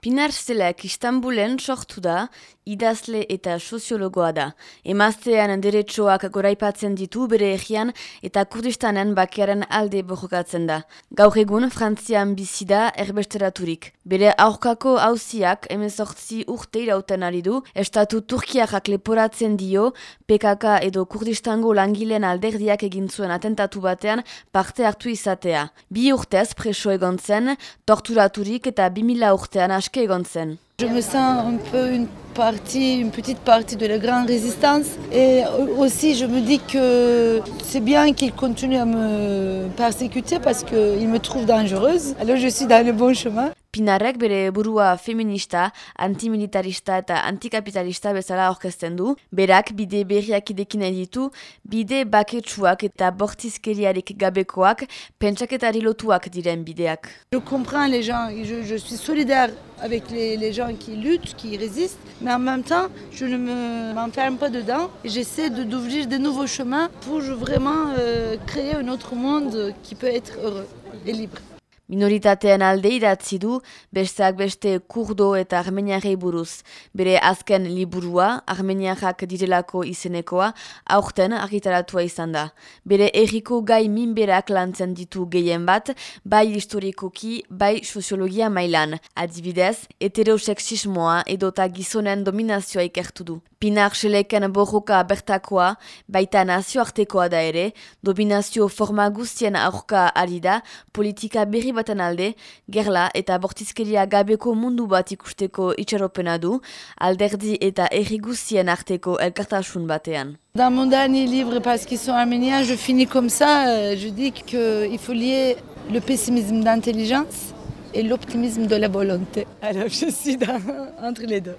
Pinar Zelek Istanbulen sortu da, idazle eta soziologoa da. Emaztean deretsoak goraipatzen ditu bere egian eta kurdistanen bakiaren alde bojokatzen da. Gaur egun Frantzian bizi erbesteraturik. Bere aurkako hauziak emezortzi urte irauten ari du, estatu Turkiakak leporatzen dio, PKK edo kurdistango langileen alderdiak egin zuen atentatu batean parte hartu izatea. Bi urtez preso egon zen, torturaturik eta bimila urtean Je me sens un peu une partie, une petite partie de la grande résistance. Et aussi, je me dis que c'est bien qu'il continue à me persécuter parce qu'il me trouve dangereuse. Alors je suis dans le bon chemin. Je comprends les gens, je, suis solidaire avec les, gens qui luttent, qui résistent, mais en même temps, je ne m'enferme pas dedans. J'essaie d'ouvrir de, nouveaux chemins pour vraiment euh, créer un autre monde qui peut être heureux et libre. Minoritatean alde idatzi du, besteak beste kurdo eta armeniarei buruz. Bere azken liburua, armeniarrak direlako izenekoa, aurten argitaratua izan da. Bere erriko gai minberak lantzen ditu gehien bat, bai historikoki, bai soziologia mailan. Adibidez, heteroseksismoa edota gizonen dominazioa ikertu du. Pinar seleken borroka bertakoa, baita nazioartekoa da ere, dominazio forma guztien aurka ari da, politika berri baten alde, gerla eta bortizkeria gabeko mundu bat ikusteko itxaropena du, alderdi eta erri guztien arteko elkartasun batean. Dans mon dernier livre, parce qu'ils sont arméniens, je finis comme ça, euh, je dis qu'il faut lier le pessimisme d'intelligence et l'optimisme de la volonté. Alors je suis dans, entre les deux.